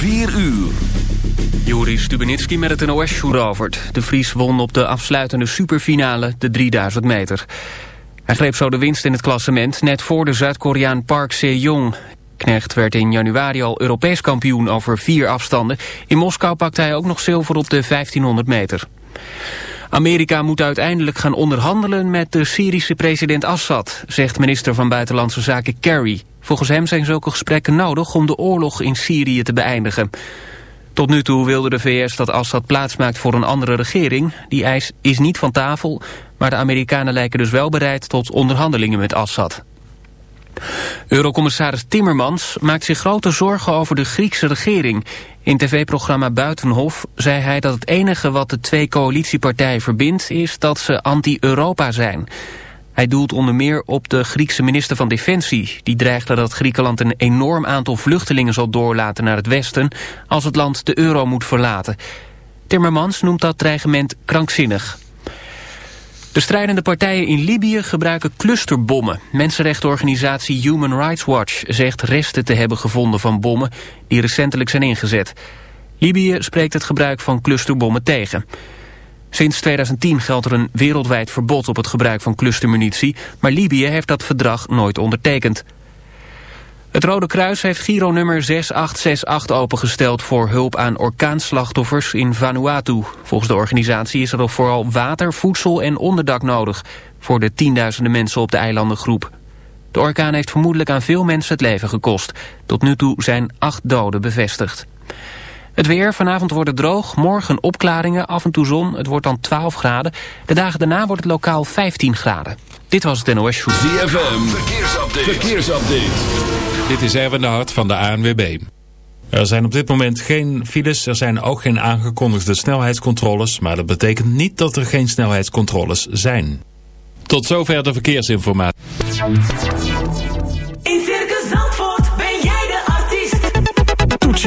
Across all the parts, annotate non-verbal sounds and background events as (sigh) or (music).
4 uur. Juri Stubenitski met het nos Robert. De Vries won op de afsluitende superfinale de 3000 meter. Hij greep zo de winst in het klassement net voor de Zuid-Koreaan Park Se-jong. Knecht werd in januari al Europees kampioen over vier afstanden. In Moskou pakte hij ook nog zilver op de 1500 meter. Amerika moet uiteindelijk gaan onderhandelen met de Syrische president Assad, zegt minister van Buitenlandse Zaken Kerry. Volgens hem zijn zulke gesprekken nodig om de oorlog in Syrië te beëindigen. Tot nu toe wilde de VS dat Assad plaatsmaakt voor een andere regering. Die eis is niet van tafel, maar de Amerikanen lijken dus wel bereid tot onderhandelingen met Assad. Eurocommissaris Timmermans maakt zich grote zorgen over de Griekse regering. In tv-programma Buitenhof zei hij dat het enige wat de twee coalitiepartijen verbindt... is dat ze anti-Europa zijn. Hij doelt onder meer op de Griekse minister van Defensie. Die dreigde dat Griekenland een enorm aantal vluchtelingen zal doorlaten naar het westen... als het land de euro moet verlaten. Timmermans noemt dat dreigement krankzinnig. De strijdende partijen in Libië gebruiken clusterbommen. Mensenrechtenorganisatie Human Rights Watch zegt resten te hebben gevonden van bommen die recentelijk zijn ingezet. Libië spreekt het gebruik van clusterbommen tegen. Sinds 2010 geldt er een wereldwijd verbod op het gebruik van clustermunitie, maar Libië heeft dat verdrag nooit ondertekend. Het Rode Kruis heeft Giro nummer 6868 opengesteld voor hulp aan orkaanslachtoffers in Vanuatu. Volgens de organisatie is er nog vooral water, voedsel en onderdak nodig voor de tienduizenden mensen op de eilandengroep. De orkaan heeft vermoedelijk aan veel mensen het leven gekost. Tot nu toe zijn acht doden bevestigd. Het weer, vanavond wordt het droog, morgen opklaringen, af en toe zon. Het wordt dan 12 graden. De dagen daarna wordt het lokaal 15 graden. Dit was het NOS Show. ZFM, verkeersupdate. verkeersupdate. Dit is Erwin de Hart van de ANWB. Er zijn op dit moment geen files, er zijn ook geen aangekondigde snelheidscontroles... maar dat betekent niet dat er geen snelheidscontroles zijn. Tot zover de verkeersinformatie.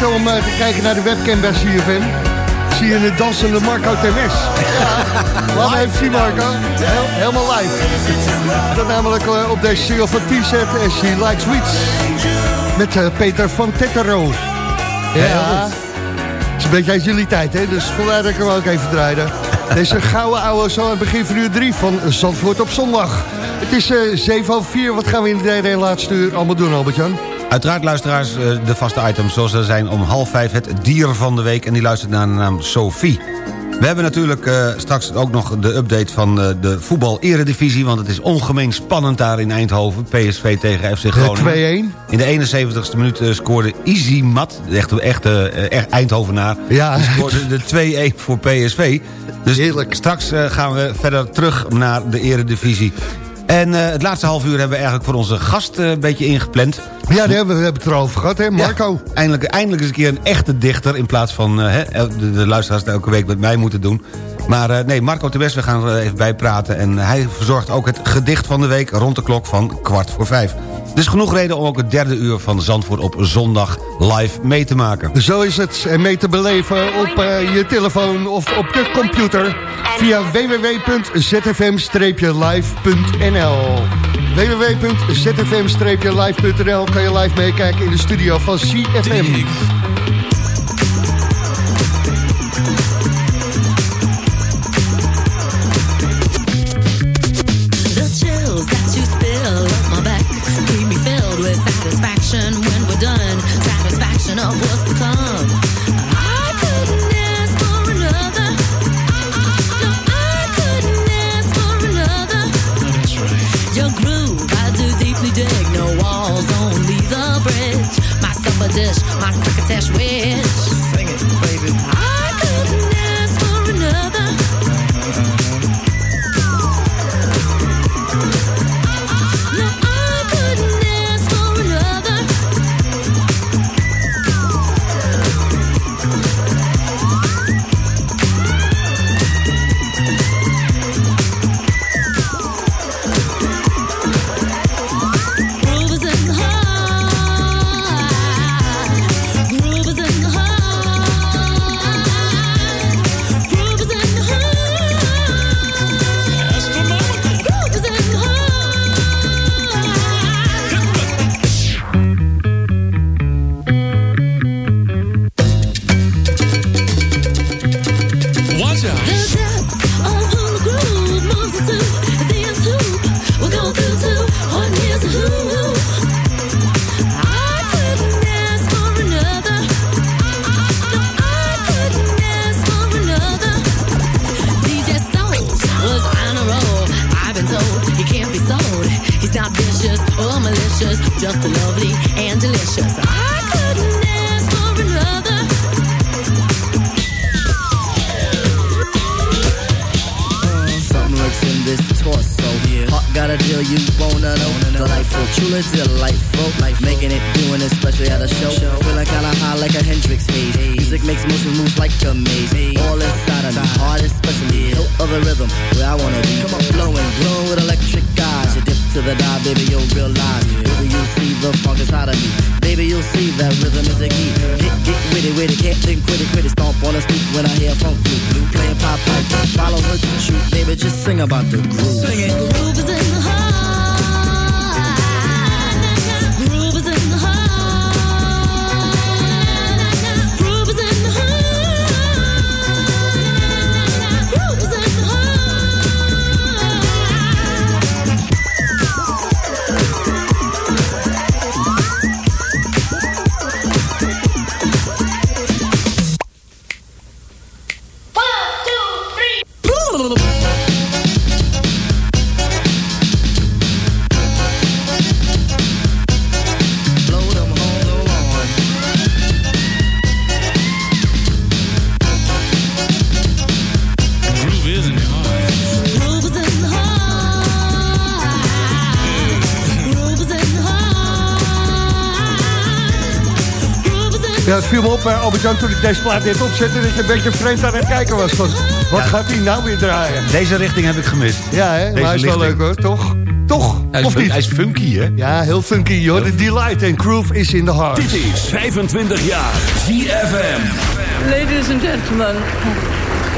De om eh, te kijken naar de webcam bij CFM. Zie je een dansende Marco Temes. Ja, (laughs) laat even zien Marco. Heel, helemaal live. Dat namelijk eh, op deze single van T-set en She Likes Sweets. Met eh, Peter van Tettero. Ja, het is een beetje uit jullie tijd, hè? Dus vandaar dat ik hem ook even draaide. (laughs) Deze gouden ouwe zo aan het begin van uur 3 van Zandvoort op zondag. Het is eh 7 over 4. Wat gaan we in de derde en laatste uur allemaal doen, Albert-Jan? Uiteraard luisteraars, eh, de vaste items zoals er zijn om half vijf het dier van de week. En die luistert naar de naam Sophie. We hebben natuurlijk eh, straks ook nog de update van eh, de voetbal-eredivisie... want het is ongemeen spannend daar in Eindhoven. PSV tegen FC Groningen. 2-1. In de 71ste minuut scoorde Easy Mat, de echte, echte echt Eindhovenaar... Ja. die scoorde de 2-1 voor PSV. Dus Heerlijk. straks gaan we verder terug naar de eredivisie. En eh, het laatste half uur hebben we eigenlijk voor onze gast eh, een beetje ingepland. Ja, daar hebben we hebben het erover gehad, hè, Marco? Ja, eindelijk, eindelijk eens een keer een echte dichter... in plaats van eh, de, de luisteraars het elke week met mij moeten doen. Maar nee, Marco Tebes, we gaan er even bij praten. En hij verzorgt ook het gedicht van de week rond de klok van kwart voor vijf. Dus genoeg reden om ook het derde uur van Zandvoort op zondag live mee te maken. Zo is het. En mee te beleven op eh, je telefoon of op de computer via www.zfm-live.nl www.zfm-live.nl kan je live meekijken in de studio van CFM. Ja, het viel me op, Albert-Jan, toen ik deze plaat net opzette... dat je een beetje vreemd aan het kijken was. Van, wat gaat hij nou weer draaien? Deze richting heb ik gemist. Ja, hè? Deze maar hij is wel leuk hoor, toch? Toch? Hij is, of niet? hij is funky, hè? Ja, heel funky, hoor. De Delight en Groove is in the heart. Dit is 25 jaar ZFM. Ladies and gentlemen,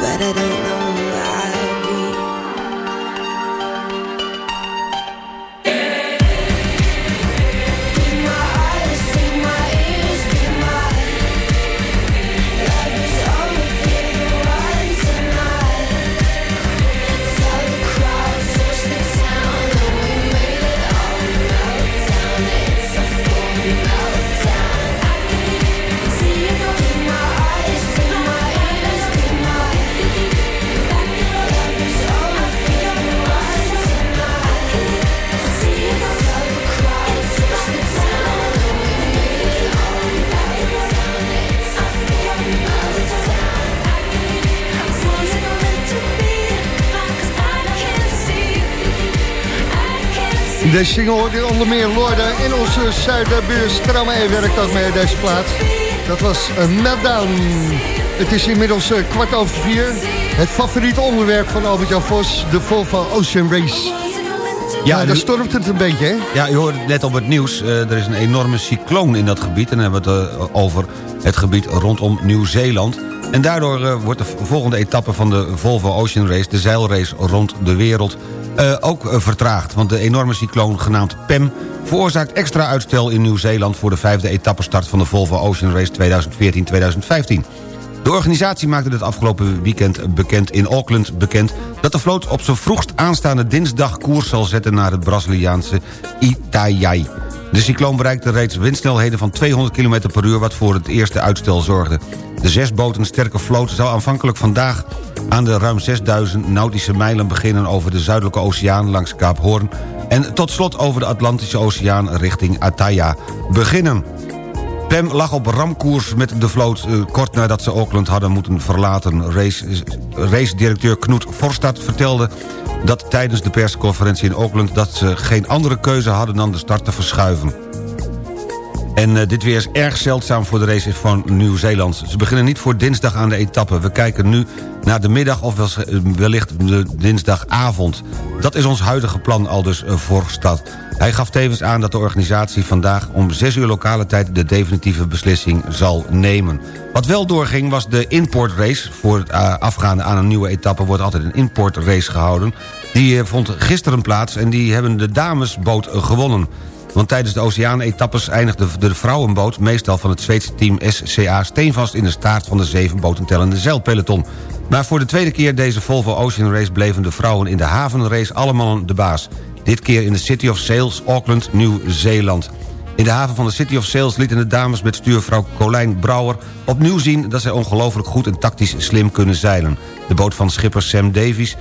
But I don't know In deze single hoorde je onder meer Lorde en onze zuiderbuur Stramme werkt ook mee deze plaat. Dat was een meltdown. Het is inmiddels eh, kwart over vier. Het favoriete onderwerp van Albert-Jan Vos, de Volvo Ocean Race. Ja, nu- daar stormt het een beetje, hè? Ja, u hoorde het net op het nieuws. eh, er is een enorme cycloon in dat gebied. En dan hebben we het eh, over het gebied rondom Nieuw-Zeeland. En daardoor eh, wordt de volgende etappe van de Volvo Ocean Race... de zeilrace rond de wereld, eh, ook eh, vertraagd. Want de enorme cycloon genaamd PEM... veroorzaakt extra uitstel in Nieuw-Zeeland... voor de vijfde etappestart van de Volvo Ocean Race 2014-2015. De organisatie maakte het afgelopen weekend bekend in Auckland bekend... dat de vloot op zijn vroegst aanstaande dinsdag koers zal zetten... naar het Braziliaanse Itajai. De cycloon bereikte reeds windsnelheden van 200 km per uur... wat voor het eerste uitstel zorgde. De zes boten sterke vloot zou aanvankelijk vandaag... aan de ruim 6000 nautische mijlen beginnen over de Zuidelijke Oceaan langs Kaap Hoorn... en tot slot over de Atlantische Oceaan richting Ataya beginnen. PEM lag op ramkoers met de vloot eh, kort nadat ze Auckland hadden moeten verlaten. Race- Race-directeur Knoet Forstad vertelde dat tijdens de persconferentie in Auckland... dat ze geen andere keuze hadden dan de start te verschuiven. En eh, dit weer is erg zeldzaam voor de races van Nieuw-Zeeland. Ze beginnen niet voor dinsdag aan de etappe. We kijken nu naar de middag of eh, wellicht de dinsdagavond. Dat is ons huidige plan, al dus eh, Forstad. Hij gaf tevens aan dat de organisatie vandaag om 6 uur lokale tijd... de definitieve beslissing zal nemen. Wat wel doorging was de importrace. Voor het afgaande aan een nieuwe etappe wordt altijd een importrace gehouden. Die vond gisteren plaats en die hebben de damesboot gewonnen. Want tijdens de oceaan-etappes eindigde de vrouwenboot... meestal van het Zweedse team SCA steenvast in de staart... van de zeven boten tellende zeilpeloton. Maar voor de tweede keer deze Volvo Ocean Race... bleven de vrouwen in de havenrace allemaal de baas. Dit keer in de City of Sales, Auckland, Nieuw-Zeeland. In de haven van de City of Sales lieten de dames met stuurvrouw Colijn Brouwer... opnieuw zien dat zij ongelooflijk goed en tactisch slim kunnen zeilen. De boot van schipper Sam Davies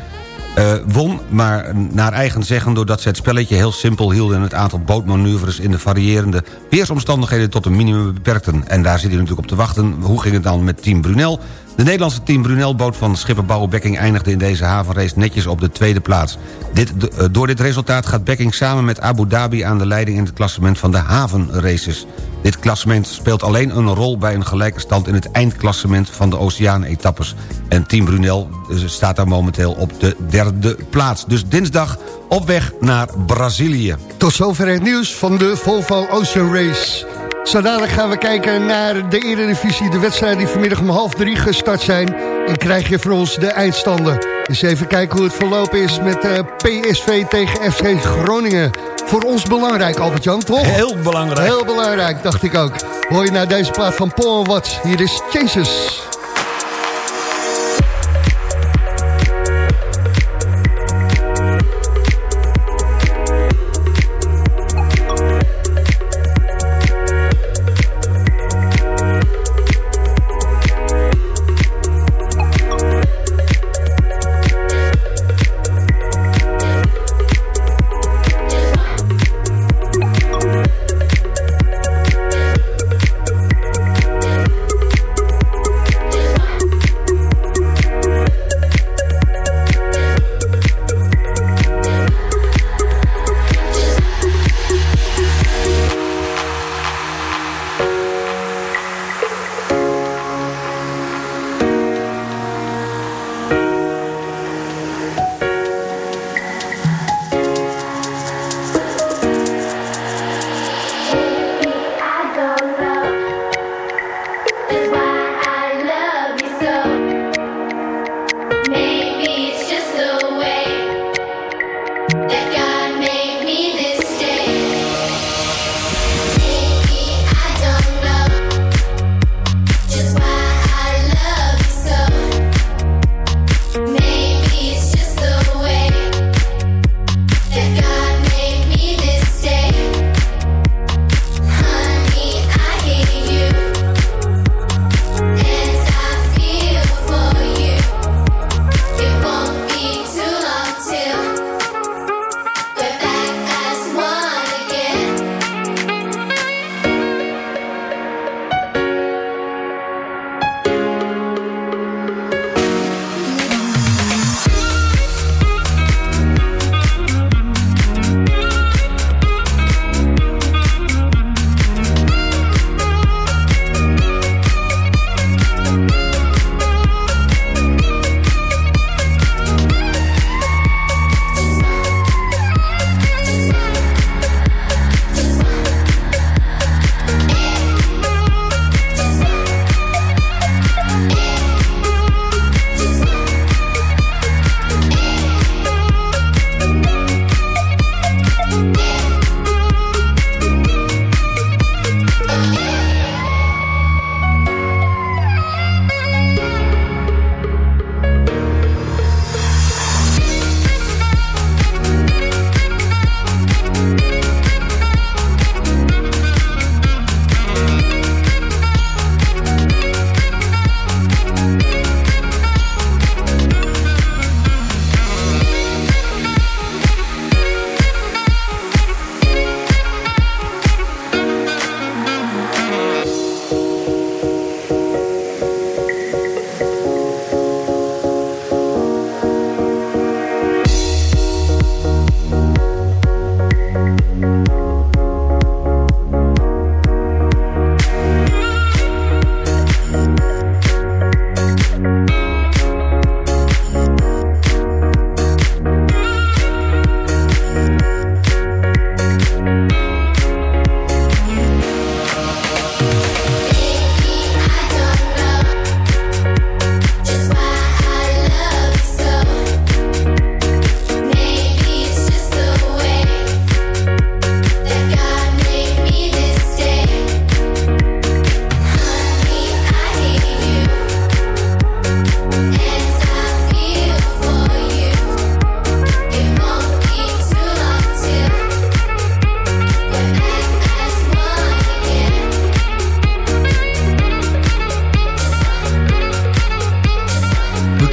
eh, won, maar naar eigen zeggen... doordat ze het spelletje heel simpel hielden... en het aantal bootmanoeuvres in de variërende weersomstandigheden... tot een minimum beperkten. En daar zit u natuurlijk op te wachten. Hoe ging het dan met Team Brunel? De Nederlandse Team Brunel-boot van schipper Bouwe Bekking... eindigde in deze havenrace netjes op de tweede plaats. Dit, eh, door dit resultaat gaat Bekking samen met Abu Dhabi... aan de leiding in het klassement van de havenraces. Dit klassement speelt alleen een rol bij een gelijke stand... in het eindklassement van de Oceaan-etappes. En Team Brunel eh, staat daar momenteel op de derde plaats. Dus dinsdag op weg naar Brazilië. Tot zover het nieuws van de Volvo Ocean Race. Zo dadelijk gaan we kijken naar de Eredivisie. De wedstrijden die vanmiddag om half drie gestart zijn. En krijg je van ons de eindstanden. Dus even kijken hoe het verlopen is met eh, PSV tegen FC Groningen. Voor ons belangrijk, Albert-Jan, toch? Heel belangrijk. Heel belangrijk, dacht ik ook. Hoor je naar deze plaat van Paul Watts. Hier is Chases. Chases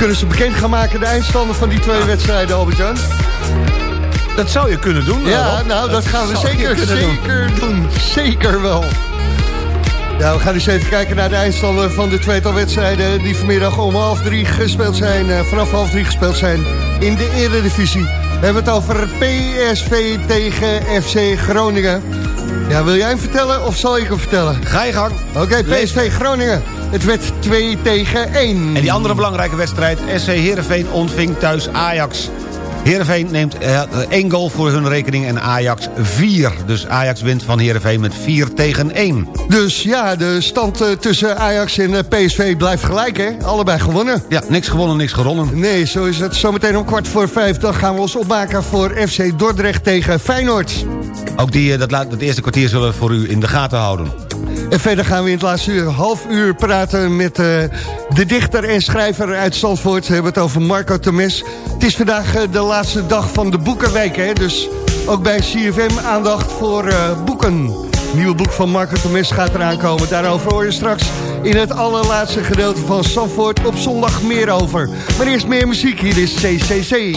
kunnen ze bekend gaan maken, de eindstanden van die twee wedstrijden, Albert-Jan? Dat zou je kunnen doen. Ja, Rob. nou, dat, gaan we zeker, doen. zeker doen. Zeker wel. Ja, we gaan eens even kijken naar de eindstanden van de tweetal wedstrijden... die vanmiddag om half drie gespeeld zijn, eh, vanaf half drie gespeeld zijn in de Eredivisie. We hebben het over PSV tegen FC Groningen. Ja, wil jij hem vertellen of zal ik hem vertellen? Ga je gang. Oké. PSV Groningen. Het werd 2 tegen 1. En die andere belangrijke wedstrijd, SC Heerenveen ontving thuis Ajax. Heerenveen neemt eh, één goal voor hun rekening en Ajax 4. Dus Ajax wint van Heerenveen met 4 tegen 1. Dus ja, de stand eh, tussen Ajax en eh, PSV blijft gelijk, hè? Allebei gewonnen. Ja, niks gewonnen, niks geronnen. Nee, zo is het. Zometeen om kwart voor vijf. Dan gaan we ons opmaken voor FC Dordrecht tegen Feyenoord. Ook die, dat, laat- dat eerste kwartier zullen we voor u in de gaten houden. En verder gaan we in het laatste uur, half uur praten met eh, de dichter en schrijver uit Zandvoort. We hebben het over Marco Temes. Het is vandaag eh, de laatste dag van de Boekenweek, hè? Dus ook bij CFM aandacht voor eh, boeken. Nieuwe boek van Marco Temes gaat eraan komen. Daarover hoor je straks in het allerlaatste gedeelte van Zandvoort op zondag meer over. Maar eerst meer muziek, hier is CCC.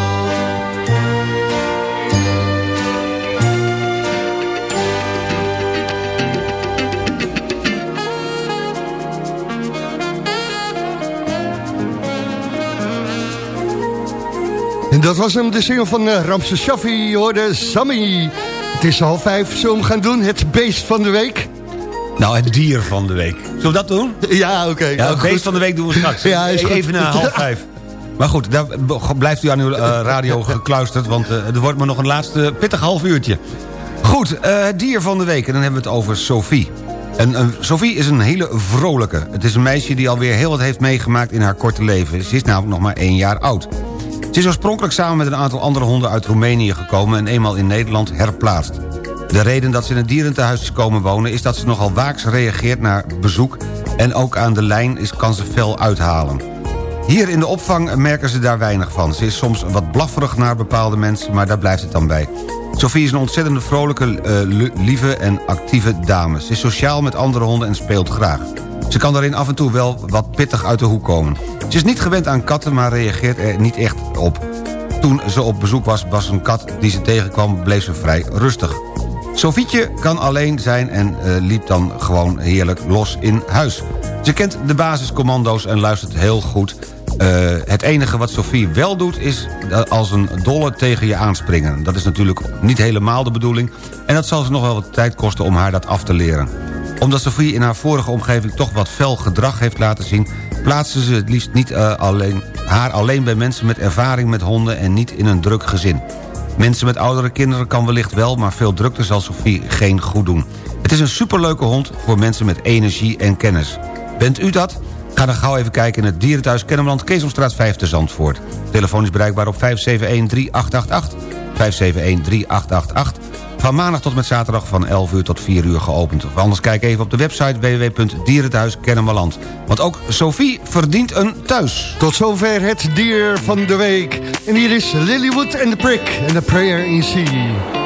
En dat was hem, de single van uh, Ramse Shaffi, hoorde Sammy. Het is half vijf, zullen we hem gaan doen? Het beest van de week. Nou, het dier van de week. Zullen we dat doen? Ja, oké. Ja, het beest van de week doen we straks. (laughs) Ja, is goed. Even na half vijf. Maar goed, daar blijft u aan uw eh, radio (laughs) gekluisterd... want eh, er wordt maar nog een laatste pittig half uurtje. Goed, eh, het dier van de week. En dan hebben we het over Sophie. En, eh, Sophie is een hele vrolijke. Het is een meisje die alweer heel wat heeft meegemaakt in haar korte leven. Ze is namelijk nog maar één jaar oud. Ze is oorspronkelijk samen met een aantal andere honden uit Roemenië gekomen... en eenmaal in Nederland herplaatst. De reden dat ze in het dierentehuis is komen wonen... is dat ze nogal waaks reageert naar bezoek... en ook aan de lijn is, kan ze fel uithalen. Hier in de opvang merken ze daar weinig van. Ze is soms wat blafferig naar bepaalde mensen, maar daar blijft het dan bij. Sophie is een ontzettende vrolijke, eh, li- lieve en actieve dame. Ze is sociaal met andere honden en speelt graag. Ze kan daarin af en toe wel wat pittig uit de hoek komen. Ze is niet gewend aan katten, maar reageert er niet echt op. Toen ze op bezoek was, was een kat die ze tegenkwam, bleef ze vrij rustig. Sofietje kan alleen zijn en eh, liep dan gewoon heerlijk los in huis. Ze kent de basiscommando's en luistert heel goed. Eh, het enige wat Sofie wel doet is als een dolle tegen je aanspringen. Dat is natuurlijk niet helemaal de bedoeling... en dat zal ze nog wel wat tijd kosten om haar dat af te leren. Omdat Sofie in haar vorige omgeving toch wat fel gedrag heeft laten zien... plaatsen ze het liefst niet eh, alleen, haar alleen bij mensen met ervaring met honden... en niet in een druk gezin. Mensen met oudere kinderen kan wellicht wel... maar veel drukte zal Sophie geen goed doen. Het is een superleuke hond voor mensen met energie en kennis. Bent u dat? Ga dan gauw even kijken in het Dierenthuis Kennemerland... Keesomstraat 5 te Zandvoort. Telefoon is bereikbaar op 571-3888. 571-3888. Van maandag tot met zaterdag van 11 uur tot 4 uur geopend. Anders kijk even op de website www.dierenthuis Kennemerland. Want ook Sophie verdient een thuis. Tot zover het dier van de week. En hier is Lilywood and the Prick en The Prayer in Sea.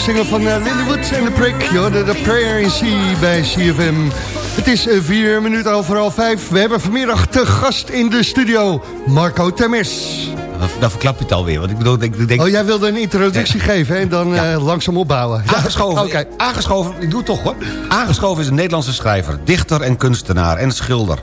Single van uh, Lilywood en de Prick. joh, de, Prayer in Sea bij CFM. Het is eh, vier minuten over half vijf. We hebben vanmiddag te gast in de studio Marco Temes. Dan verklap je het alweer. Want ik bedoel, ik denk... Oh, jij wilde een introductie geven en dan eh, langzaam opbouwen. Aangeschoven, Oké. aangeschoven, ik doe het toch hoor. Aangeschoven is een Nederlandse schrijver, dichter en kunstenaar en schilder.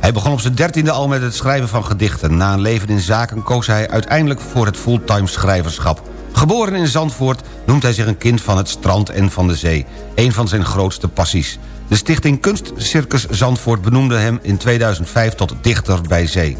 Hij begon op zijn dertiende al met het schrijven van gedichten. Na een leven in zaken koos hij uiteindelijk voor het fulltime schrijverschap. Geboren in Zandvoort noemt hij zich een kind van het strand en van de zee. Een van zijn grootste passies. De stichting Kunstcircus Zandvoort benoemde hem in 2005 tot dichter bij zee.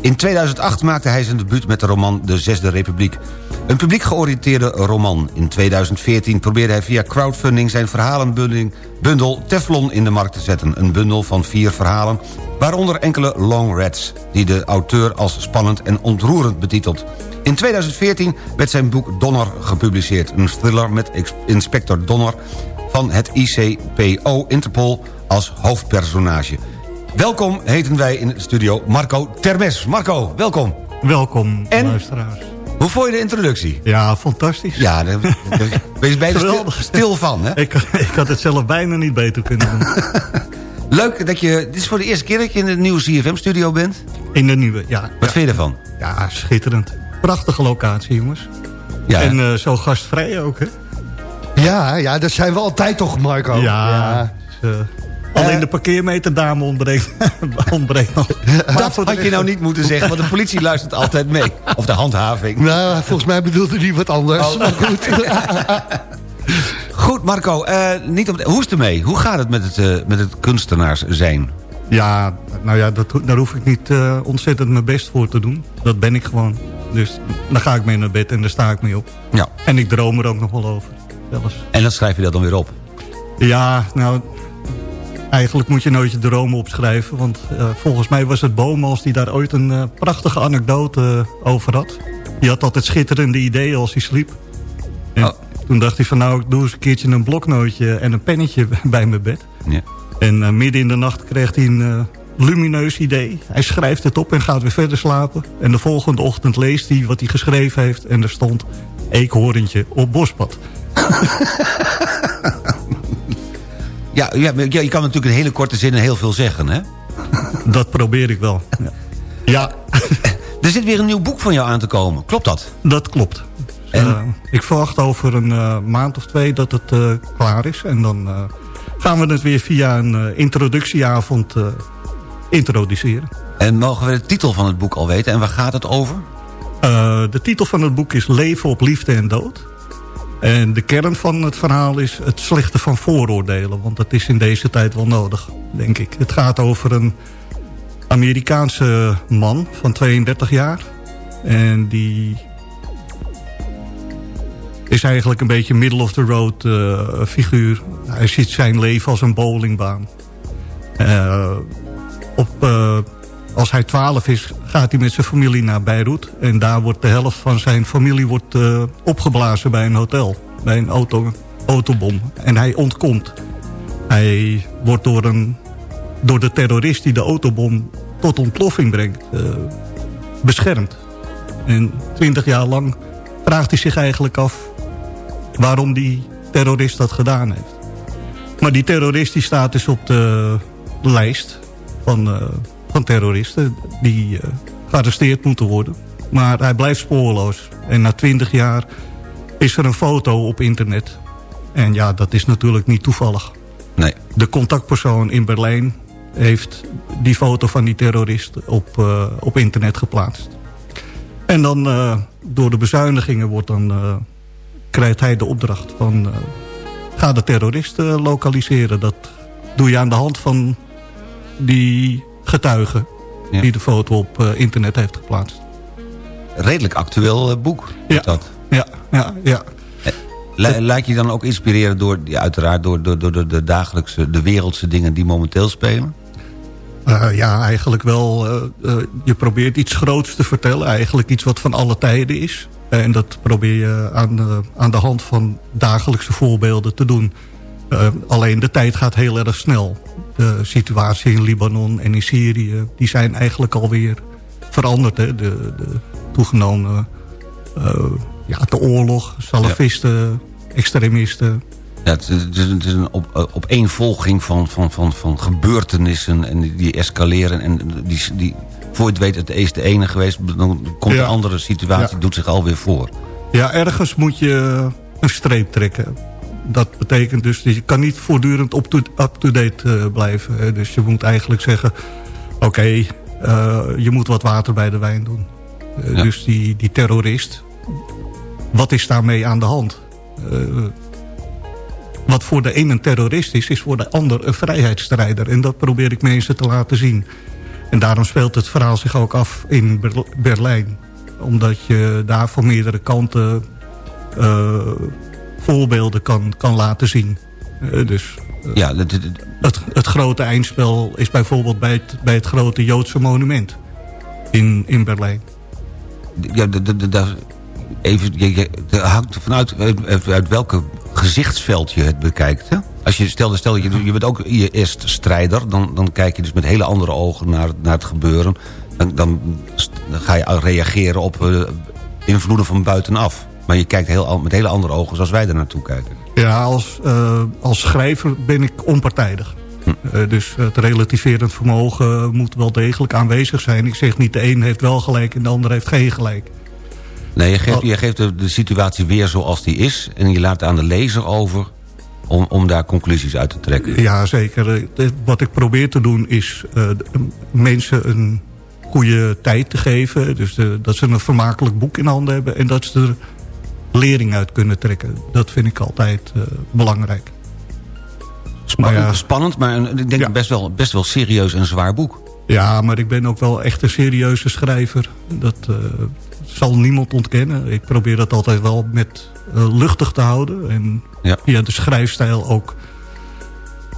In 2008 maakte hij zijn debuut met de roman De Zesde Republiek. Een publiek georiënteerde roman. In 2014 probeerde hij via crowdfunding zijn verhalenbundel Teflon in de markt te zetten. Een bundel van vier verhalen, waaronder enkele long reads... die de auteur als spannend en ontroerend betitelt. In 2014 werd zijn boek Donner gepubliceerd. Een thriller met inspector Donner van het ICPO Interpol als hoofdpersonage. Welkom heten wij in de studio Marco Termes. Marco, welkom. Welkom, En? luisteraars. Hoe vond je de introductie? Ja, fantastisch. Ja, daar ben je bijna stil, stil van, hè? Ik, ik had het zelf bijna niet beter kunnen doen. (laughs) Leuk dat je... Dit is voor de eerste keer dat je in de nieuwe CFM-studio bent. In de nieuwe, ja. Wat vind je ervan? Ja, schitterend. Prachtige locatie, jongens. Ja. En eh, zo gastvrij ook, hè? Ja, ja, dat zijn we altijd toch, Marco? Ja. dus, eh, alleen de parkeermeterdame ontbreekt, (laughs) ontbreekt nog. Dat had je nou niet moeten zeggen, want de politie luistert altijd mee. Of de handhaving. Nou, volgens mij bedoelde hij wat anders. Oh. Maar goed. (laughs) Goed, Marco, eh, niet op de, hoe is het ermee? Hoe gaat het met het, eh, met het kunstenaars zijn? Ja, nou ja, dat, daar hoef ik niet eh, ontzettend mijn best voor te doen. Dat ben ik gewoon. Dus dan ga ik mee naar bed en daar sta ik mee op. Ja. En ik droom er ook nog wel over. Zelfs. En dan schrijf je dat dan weer op? Ja, nou... Eigenlijk moet je nooit je dromen opschrijven. Want volgens mij was het Bomals die daar ooit een prachtige anekdote over had. Die had altijd schitterende ideeën als hij sliep. En Oh. Toen dacht hij van nou, ik doe eens een keertje een bloknootje en een pennetje (laughs) bij mijn bed. Ja. En eh, midden in de nacht kreeg hij een eh, lumineus idee. Hij schrijft het op en gaat weer verder slapen. En de volgende ochtend leest hij wat hij geschreven heeft. En er stond eekhoorntje op bospad. (laughs) Ja, ja, je kan natuurlijk in hele korte zinnen heel veel zeggen, hè? Dat probeer ik wel. Ja. ja. (laughs) Er zit weer een nieuw boek van jou aan te komen. Klopt dat? Dat klopt. En- ik verwacht over een eh, maand of twee dat het eh, klaar is. En dan eh, gaan we het weer via een introductieavond introduceren. En mogen we de titel van het boek al weten? En waar gaat het over? De titel van het boek is Leven op liefde en dood. En de kern van het verhaal is het slechte van vooroordelen. Want dat is in deze tijd wel nodig, denk ik. Het gaat over een Amerikaanse man van 32 jaar. En die is eigenlijk een beetje middle of the road eh, figuur. Hij ziet zijn leven als een bowlingbaan. Eh, op, eh, als hij 12 is, gaat hij met zijn familie naar Beirut. En daar wordt de helft van zijn familie wordt, opgeblazen bij een hotel. Bij een auto, autobom. En hij ontkomt. Hij wordt door, een, door de terrorist die de autobom tot ontploffing brengt... beschermd. En twintig jaar lang vraagt hij zich eigenlijk af... waarom die terrorist dat gedaan heeft. Maar die terrorist die staat dus op de lijst van, eh, van terroristen die eh, gearresteerd moeten worden. Maar hij blijft spoorloos. En na twintig jaar is er een foto op internet. En ja, dat is natuurlijk niet toevallig. Nee. De contactpersoon in Berlijn heeft die foto van die terrorist op, eh, op internet geplaatst. En dan door de bezuinigingen wordt dan, krijgt hij de opdracht van... eh, ga de terrorist eh, lokaliseren. Dat doe je aan de hand van die getuige... die de foto op eh, internet heeft geplaatst. Redelijk actueel boek. Ja. Dat. Ja, ja, ja. Laat je dan ook inspireren door, ja, uiteraard door, door, door de dagelijkse, de wereldse dingen die momenteel spelen? Eh, ja, eigenlijk wel. eh, eh, je probeert iets groots te vertellen. Eigenlijk iets wat van alle tijden is. en dat probeer je aan, de- aan de hand van dagelijkse voorbeelden te doen. Alleen de tijd gaat heel erg snel. De situatie in Libanon en in Syrië... die zijn eigenlijk alweer veranderd. Hè? De, de toegenomen... ja, de oorlog, salafisten, extremisten... Ja, het, is- een- het is een op, eh, opeenvolging van, van, van, van gebeurtenissen en die, die escaleren. En die, die, voor je het weet, het is de ene geweest, dan komt Ja. een andere situatie, Ja. doet zich alweer voor. Ja, ergens moet je een streep trekken. Dat betekent dus, dat je kan niet voortdurend up to- up-to-date eh, blijven. Dus je moet eigenlijk zeggen, oké, eh, je moet wat water bij de wijn doen. Ja. Dus die, die terrorist, wat is daarmee aan de hand? Wat voor de een een terrorist is, is voor de ander een vrijheidsstrijder. En dat probeer ik mensen te laten zien. En daarom speelt het verhaal zich ook af in Ber- Berlijn. Omdat je daar van meerdere kanten eh, voorbeelden kan, kan laten zien. Eh, dus eh, Ja, het, het- het, het grote eindspel is bijvoorbeeld bij het, bij het grote Joodse monument in, in Berlijn. ja, de, de, de, de- even, je, je, hangt vanuit uit, uit welke gezichtsveld je het bekijkt. Hè? Als je, stel, stel je, je bent ook eerst strijder, dan, dan kijk je dus met hele andere ogen naar, naar het gebeuren. Dan, dan, dan ga je reageren op eh, invloeden van buitenaf. Maar je kijkt heel, met hele andere ogen zoals wij er naartoe kijken. Ja, als, eh, als schrijver ben ik onpartijdig. Eh, dus het relativerend vermogen moet wel degelijk aanwezig zijn. Ik zeg niet de een heeft wel gelijk en de ander heeft geen gelijk. Nee, je geeft, je geeft de, de situatie weer zoals die is... en je laat het aan de lezer over om, om daar conclusies uit te trekken. Ja, zeker. Eh, Wat ik probeer te doen is eh, mensen een goede tijd te geven. Dus de- dat ze een vermakelijk boek in handen hebben... en dat ze er lering uit kunnen trekken. Dat vind ik altijd eh, belangrijk. Spannend, Maar ja. spannend, maar ik denk best, wel, best wel serieus en zwaar boek. Ja, maar ik ben ook wel echt een serieuze schrijver. Dat zal niemand ontkennen. Ik probeer dat altijd wel met eh, luchtig te houden. En Ja. via de schrijfstijl ook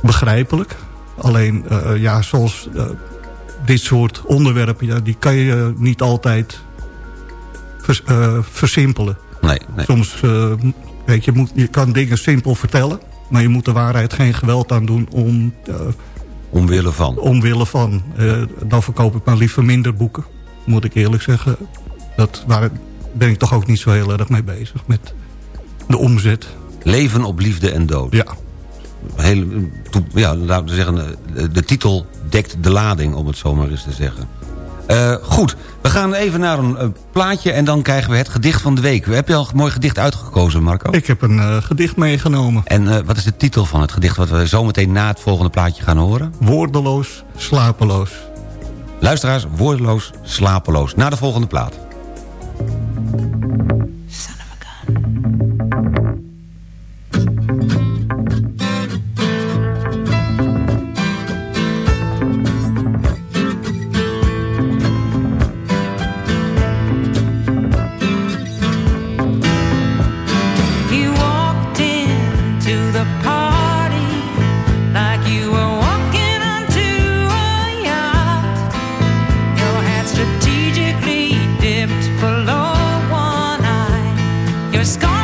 begrijpelijk. Alleen, eh, ja, zoals eh, dit soort onderwerpen... Ja, die kan je niet altijd vers- versimpelen. Nee, nee. Soms, weet je, moet, je kan dingen simpel vertellen... maar je moet de waarheid geen geweld aan doen om... Omwille van. omwille van. Dan verkoop ik maar liever minder boeken, moet ik eerlijk zeggen. Dat, daar ben ik toch ook niet zo heel erg mee bezig, met de omzet. Leven op liefde en dood. Ja. Heel, ja, laten we zeggen, eh, de titel dekt de lading, om het zo maar eens te zeggen. Eh, goed, we gaan even naar een eh, plaatje en dan krijgen we het gedicht van de week. Heb je al een mooi gedicht uitgekozen, Marco? Ik heb een gedicht meegenomen. En wat is de titel van het gedicht wat we zometeen na het volgende plaatje gaan horen? Woordeloos, slapeloos. Luisteraars, woordeloos, slapeloos. Na de volgende plaat. Your scar.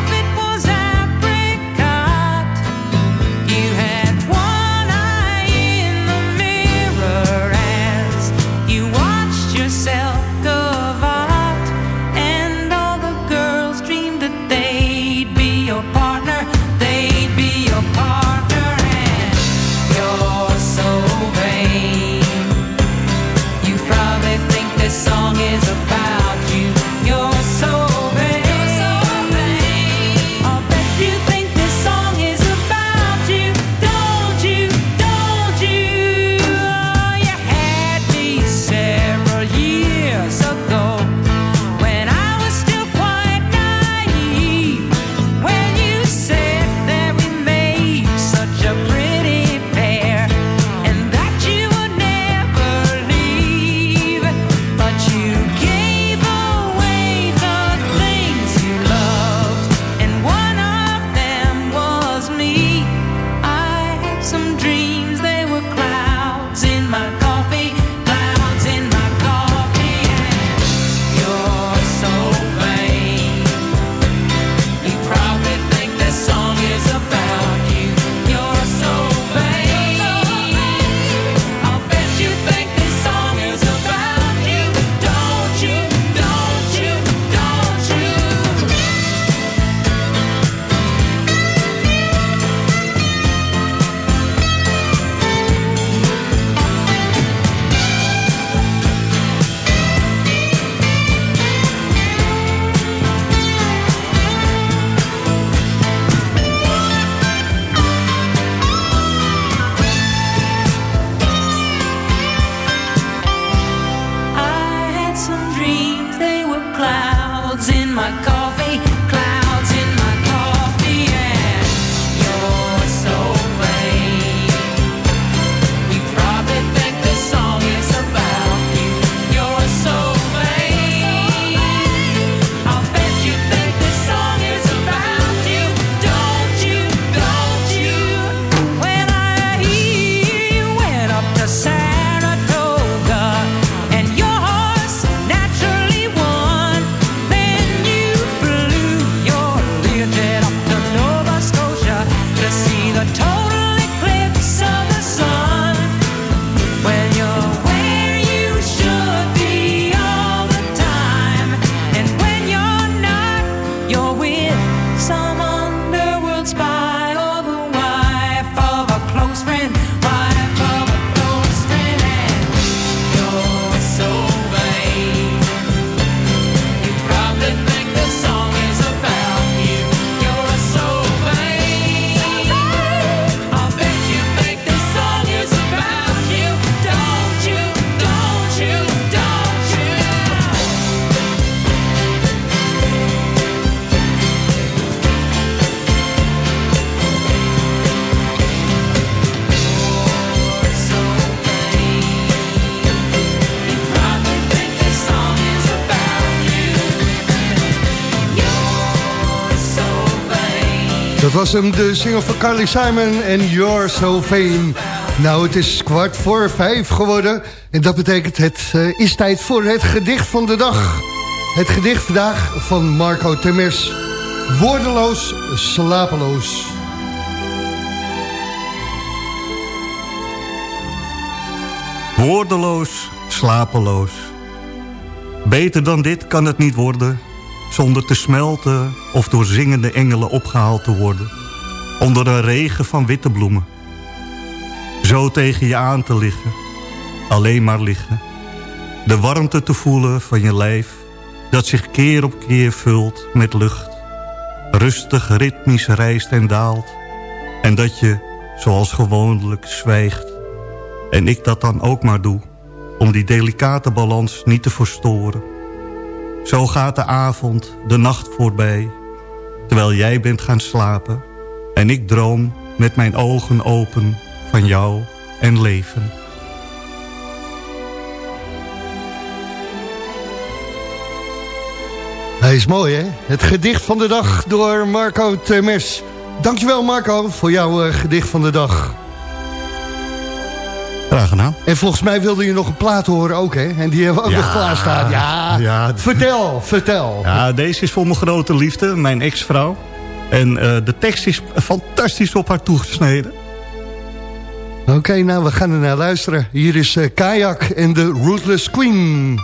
De single van Carly Simon en You're So Vain. Nou, het is kwart voor vijf geworden. En dat betekent het eh, is tijd voor het gedicht van de dag. Het gedicht vandaag van Marco Temes. Woordeloos, slapeloos. Woordeloos, slapeloos. Beter dan dit kan het niet worden... zonder te smelten of door zingende engelen opgehaald te worden. Onder een regen van witte bloemen. Zo tegen je aan te liggen. Alleen maar liggen. De warmte te voelen van je lijf... dat zich keer op keer vult met lucht. Rustig ritmisch rijst en daalt. En dat je, zoals gewoonlijk, zwijgt. En ik dat dan ook maar doe, om die delicate balans niet te verstoren. Zo gaat de avond, de nacht voorbij, terwijl jij bent gaan slapen... en ik droom met mijn ogen open van jou en leven. Hij is mooi, hè? Het gedicht van de dag door Marco Temes. Dankjewel, Marco, voor jouw eh, gedicht van de dag. Graag gedaan. En volgens mij wilde je nog een plaat horen ook, hè? En die hebben we ook Ja, nog klaarstaan. Ja, ja. vertel, vertel. Ja, deze is voor mijn grote liefde, mijn ex-vrouw. En eh, de tekst is fantastisch op haar toegesneden. Oké, nou, we gaan er naar luisteren. Hier is eh, Kayak en de Ruthless Queen.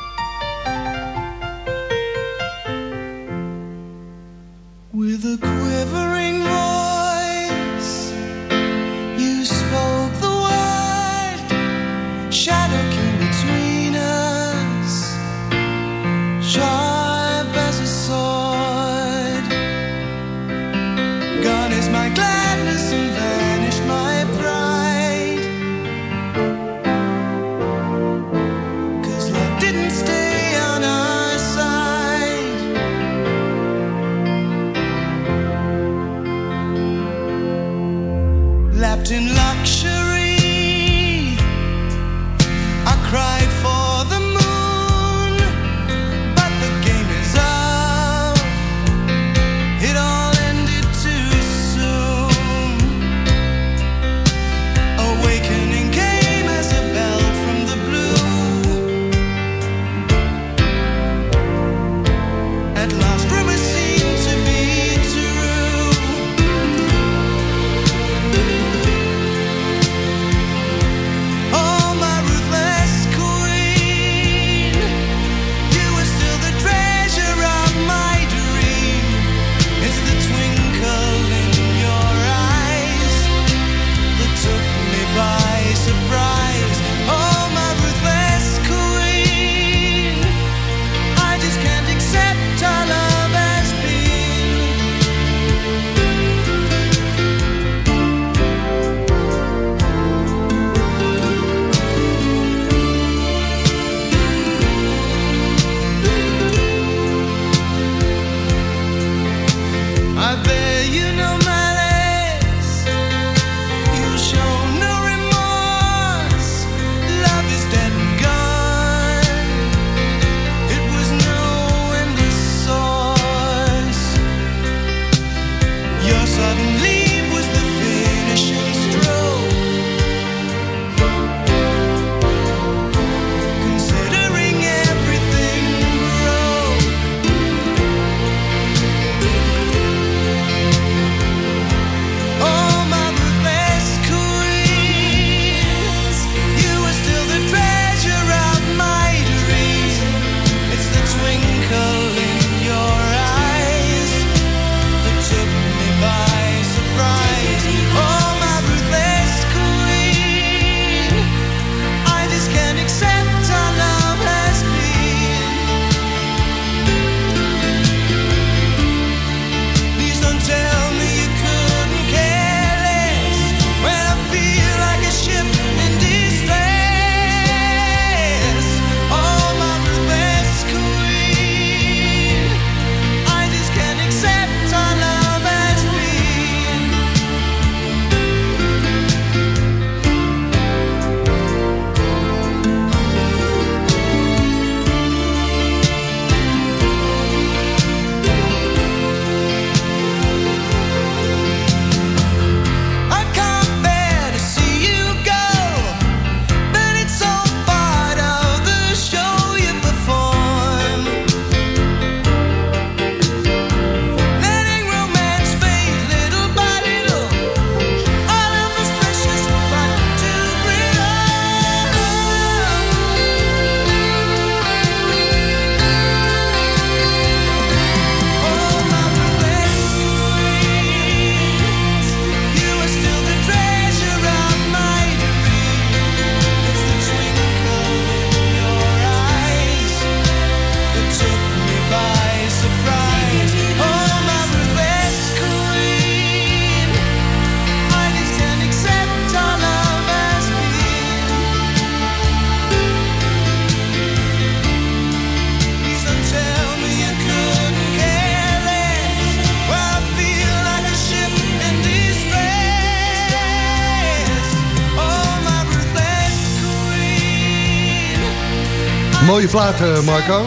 Mooie plaat, eh, Marco.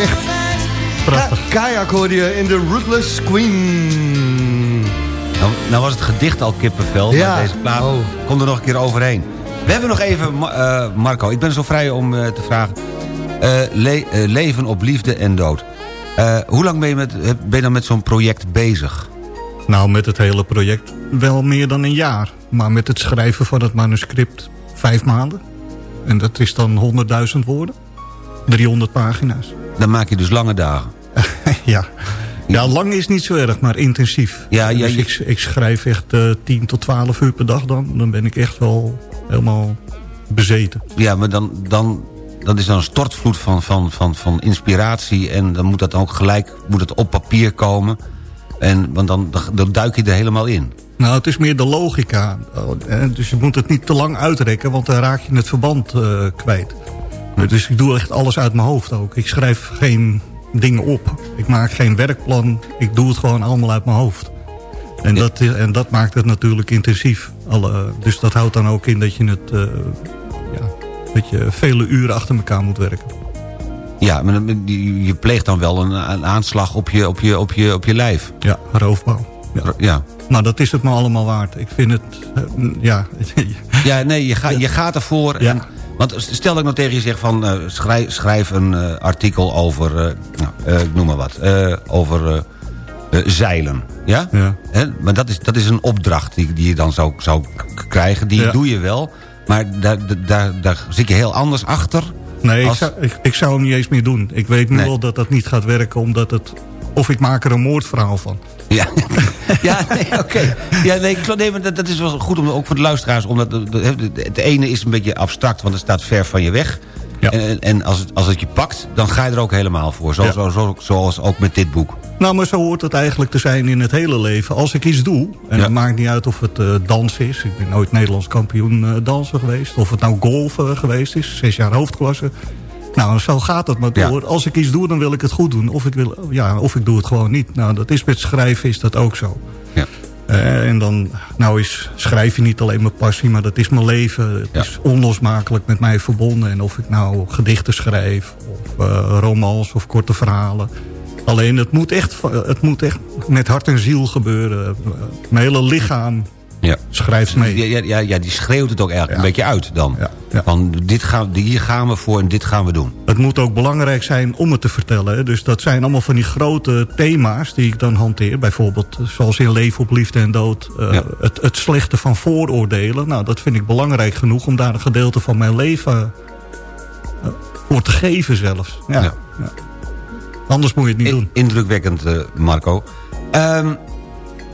Echt. Prachtig. Ka hoorde je in de Ruthless Queen. Nou, nou was het gedicht al kippenvel, Ja. maar deze plaat Oh. komt er nog een keer overheen. We hebben nog even, eh, Marco, ik ben zo vrij om eh, te vragen... le- leven op liefde en dood. Eh, hoe lang ben je, met, ben je dan met zo'n project bezig? Nou, met het hele project wel meer dan een jaar. Maar met het schrijven van het manuscript vijf maanden. En dat is dan 100.000 woorden. 300 pagina's. Dan maak je dus lange dagen. (laughs) ja. ja, lang is niet zo erg, maar intensief. Ja, ja, dus je- ik, ik schrijf echt eh 10 tot 12 uur per dag dan. Dan ben ik echt wel helemaal bezeten. Ja, maar dan, dan, dat is dan een stortvloed van, van, van, van inspiratie... en dan moet dat ook gelijk moet het op papier komen. En, want dan, dan duik je er helemaal in. Nou, het is meer de logica. Eh, Dus je moet het niet te lang uitrekken, want dan raak je het verband eh, kwijt. Dus ik doe echt alles uit mijn hoofd ook. Ik schrijf geen dingen op. Ik maak geen werkplan. Ik doe het gewoon allemaal uit mijn hoofd. En, dat, en dat maakt het natuurlijk intensief. Alle, dus dat houdt dan ook in dat je, het, eh, ja, dat je vele uren achter elkaar moet werken. Ja, maar je pleegt dan wel een, een aanslag op je, op, je, op, je, op je lijf. Ja, roofbouw. Ja. ja. Maar dat is het me allemaal waard. Ik vind het, eh, ja... Ja, nee, je, ga, je gaat ervoor. En, want stel dat ik nou tegen je zeg van... eh, schrijf, schrijf een eh, artikel over... eh, nou, ik noem maar wat. over zeilen. Ja? Ja. Hè? Maar dat is, dat is een opdracht die, die je dan zou, zou krijgen. Die Ja. doe je wel. Maar daar, daar- daar, zit je heel anders achter. Nee, ik zou, ik, ik zou hem niet eens meer doen. Ik weet nu Nee. wel dat dat niet gaat werken, omdat het... Of ik maak er een moordverhaal van. Ja, ja nee, oké. Ja, nee, nee, maar dat, dat is wel goed, om, ook voor de luisteraars. Omdat het ene is een beetje abstract, want het staat ver van je weg. En, en- en als, het, als het je pakt, dan ga je er ook helemaal voor. Zo, Ja. zo, zo- zoals ook met dit boek. Nou, maar zo hoort het eigenlijk te zijn in het hele leven. Als ik iets doe, en Ja. het maakt niet uit of het eh dans is. Ik ben nooit Nederlands kampioen eh, dansen geweest. Of het nou golf eh, geweest is, zes jaar hoofdklasse. Nou, zo gaat het maar door. Als ik iets doe, dan wil ik het goed doen. Of ik, wil, ja, of ik doe het gewoon niet. Nou, dat is met schrijven is dat ook zo. Ja. Eh, en dan, nou is schrijven niet alleen mijn passie, maar dat is mijn leven. Het Ja. is onlosmakelijk met mij verbonden. En of ik nou gedichten schrijf, of eh, romans, of korte verhalen. Alleen het moet, echt, het moet echt met hart en ziel gebeuren. Mijn hele lichaam Ja. schrijft mee. Ja, ja, ja, die schreeuwt het ook eigenlijk een beetje uit dan. Van, dit gaan, hier gaan we voor en dit gaan we doen. Het moet ook belangrijk zijn om het te vertellen. Dus dat zijn allemaal van die grote thema's die ik dan hanteer. Bijvoorbeeld eh, zoals in Leven op Liefde en Dood. eh, het, het slechte van vooroordelen. Nou, dat vind ik belangrijk genoeg om daar een gedeelte van mijn leven eh, voor te geven zelfs. Ja. Anders moet je het niet doen. Indrukwekkend, Marco. Ehm,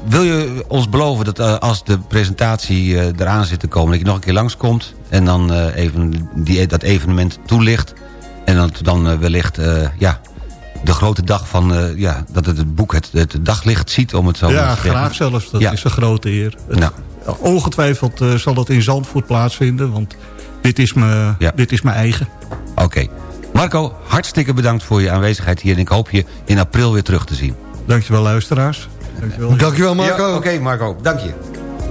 wil je ons beloven dat eh, als de presentatie eh, eraan zit te komen... dat je nog een keer langskomt en dan eh, even die, dat evenement toelicht... en dat dan eh, wellicht ja, de grote dag van... ja, dat het, het boek het, het daglicht ziet, om het zo Ja, te zeggen. graag zelfs. Dat Ja. is een grote eer. Nou. Ongetwijfeld zal dat in Zandvoort plaatsvinden. Want dit is mijn, Ja. dit is mijn eigen. Oké. Marco, hartstikke bedankt voor je aanwezigheid hier... en ik hoop je in april weer terug te zien. Dankjewel luisteraars. Dankjewel. Dankjewel Marco. Ja, Oké, Marco, dank je.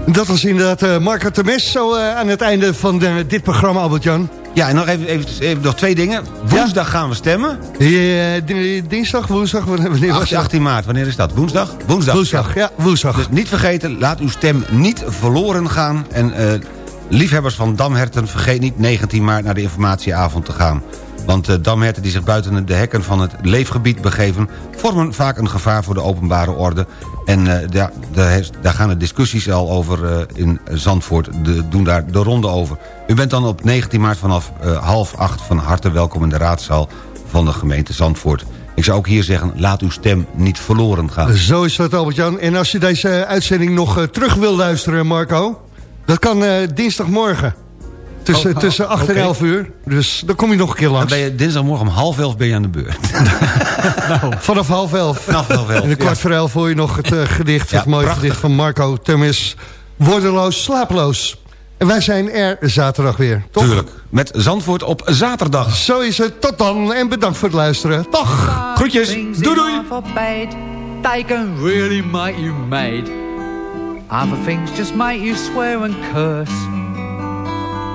Dat was inderdaad eh, Marco Temes zo eh, aan het einde van dit programma, Albert-Jan. Ja, en nog even, even, even nog twee dingen. Woensdag gaan we stemmen. Eh, di- dinsdag, woensdag, wanneer wanneer was 18, het? 18 maart, wanneer is dat? Woensdag? Woensdag. Woensdag, ja, woensdag. Dus niet vergeten, laat uw stem niet verloren gaan. En liefhebbers van damherten, vergeet niet 19 maart naar de informatieavond te gaan. Want eh, damherten die zich buiten de hekken van het leefgebied begeven... vormen vaak een gevaar voor de openbare orde. En eh, daar, daar, gaan de discussies al over eh, in Zandvoort. De, doen daar de ronde over. U bent dan op 19 maart vanaf half acht van harte welkom in de raadzaal van de gemeente Zandvoort. Ik zou ook hier zeggen, laat uw stem niet verloren gaan. Zo is dat, Albert-Jan. En als je deze uitzending nog terug wil luisteren, Marco... dat kan dinsdagmorgen. Tussen, Oh, tussen 8 oké. en 11 uur. Dus dan kom je nog een keer langs. ben je dinsdagmorgen om half elf ben je aan de beurt. (laughs) Vanaf half elf. Vanaf half elf, En een kwart ja. voor elf hoor je nog het eh, gedicht. Ja, het mooie prachtig. gedicht van Marco Temis. Woordeloos, slapeloos. En wij zijn er zaterdag weer, toch? Tuurlijk. Met Zandvoort op zaterdag. Zo is het. Tot dan en bedankt voor het luisteren. Dag. Groetjes. Doei doei. They can really make you mad. Other things just make you swear and curse.